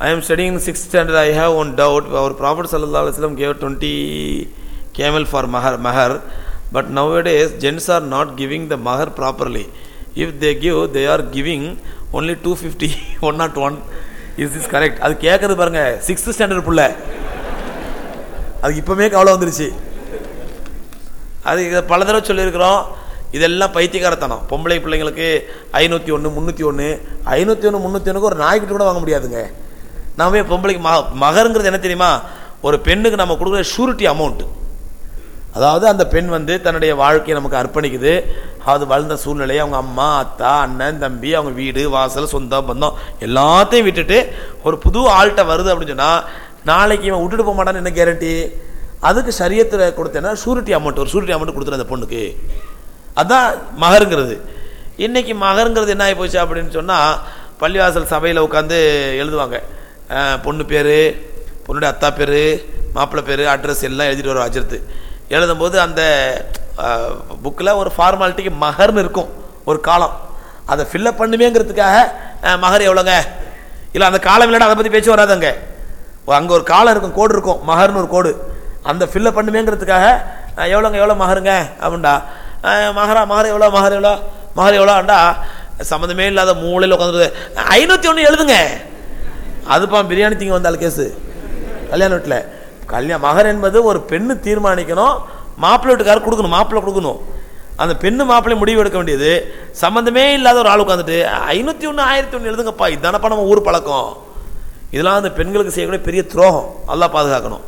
I am studying in sixth standard. I have one doubt. Our Prophet ﷺ gave மஹர் camel for mahar, gents are not giving the not properly if they give they are giving only two fifty one not one is is correct அது கேட்குறது பாருங்க sixth standard பிள்ளை அது இப்போமே கவலை வந்துருச்சு அது இதை பல தடவை சொல்லியிருக்கிறோம் இதெல்லாம் பைத்தியகாரத்தனம் பொம்பளை பிள்ளைங்களுக்கு ஐநூற்றி ஒன்று முந்நூற்றி ஒன்று ஐநூற்றி ஒன்று முந்நூற்றி ஒன்றுக்கு ஒரு நாய்க்கிட்ட கூட வாங்க முடியாதுங்க நாமே பொம்பளைக்கு மக மகருங்கிறது என்ன தெரியுமா? ஒரு பெண்ணுக்கு நம்ம கொடுக்குற ஷூரிட்டி அமௌண்ட் அதாவது அந்த பெண் வந்து தன்னுடைய வாழ்க்கையை நமக்கு அர்ப்பணிக்குது. அது வளர்ந்த சூழ்நிலையை அவங்க அம்மா அத்தா அண்ணன் தம்பி அவங்க வீடு வாசல் சொந்தம் பந்தம் எல்லாத்தையும் விட்டுட்டு ஒரு புது ஆள்கிட்ட வருது அப்படின்னு சொன்னால் நாளைக்கு இவன் விட்டுட்டு போக மாட்டான்னு என்ன கேரண்டி அதுக்கு சரியத்தில் கொடுத்தேன்னா ஷூரிட்டி அமௌண்ட் ஒரு ஷூரிட்டி அமௌண்ட் கொடுத்துரு அந்த பொண்ணுக்கு. அதுதான் மகருங்கிறது. இன்றைக்கி மகருங்கிறது என்ன ஆகி போச்சு அப்படின்னு சொன்னால் பள்ளிவாசல் சபையில் உட்காந்து எழுதுவாங்க. பொண்ணு பேர் பொண்ணுடைய அத்தா பேர் மாப்பிள்ளை பேர் அட்ரஸ் எல்லாம் எழுதிட்டு வரும் அஜர்த்து எழுதும்போது அந்த புக்கில் ஒரு ஃபார்மாலிட்டிக்கு மகர்னு இருக்கும் ஒரு காலம். அதை ஃபில்லப் பண்ணுமேங்கிறதுக்காக மகர் எவ்வளோங்க? இல்லை அந்த காலம் இல்லைன்னா அதை பற்றி பேச்சு வராதுங்க அங்கே. ஒரு காலம் இருக்கும் கோடு இருக்கும் மகர்னு ஒரு கோடு. அந்த ஃபில்லப் பண்ணுமேங்கிறதுக்காக எவ்வளோங்க எவ்வளோ மகருங்க? அப்படின்டா. மகரா மகர் எவ்வளோ மகர் எவ்வளோ மகர் எவ்வளோண்டா? சம்மந்தமே இல்லாத மூளையில் உட்காந்துருது ஐநூற்றி ஒன்று எழுதுங்க. அதுப்பா பிரியாணி திங்க வந்தால் கேஸு கல்யாண வீட்டில். கல்யாண மகர் என்பது ஒரு பெண்ணு தீர்மானிக்கணும் மாப்பிள்ளை வீட்டுக்காரர் கொடுக்கணும் மாப்பிள்ளை கொடுக்கணும். அந்த பெண்ணு மாப்பிள்ளை முடிவு எடுக்க வேண்டியது. சம்மந்தமே இல்லாத ஒரு ஆள் உட்காந்துட்டு ஐநூற்றி ஒன்று ஆயிரத்தி ஒன்று எழுதுங்கப்பா இதுதானப்பா நம்ம ஊர் பழக்கம். இதெல்லாம் அந்த பெண்களுக்கு செய்யக்கூடிய பெரிய துரோகம். அல்லாஹ் பாதுகாக்கணும்.